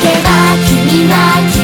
けば君は君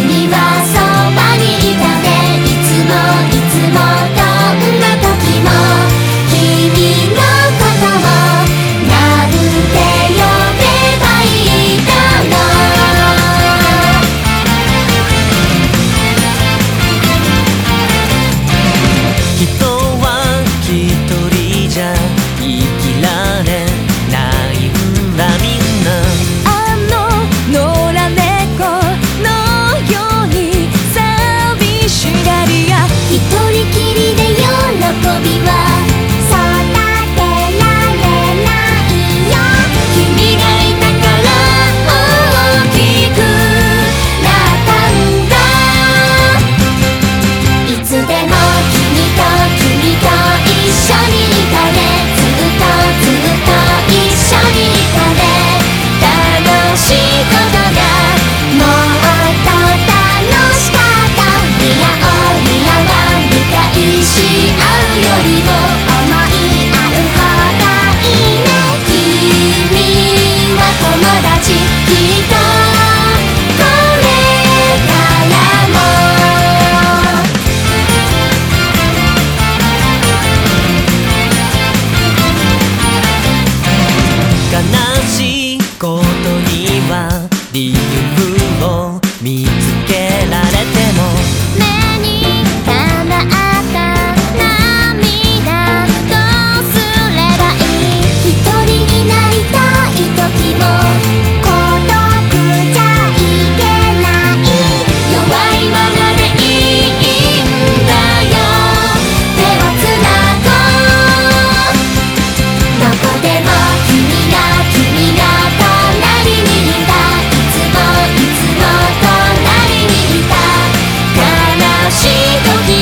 grande.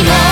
は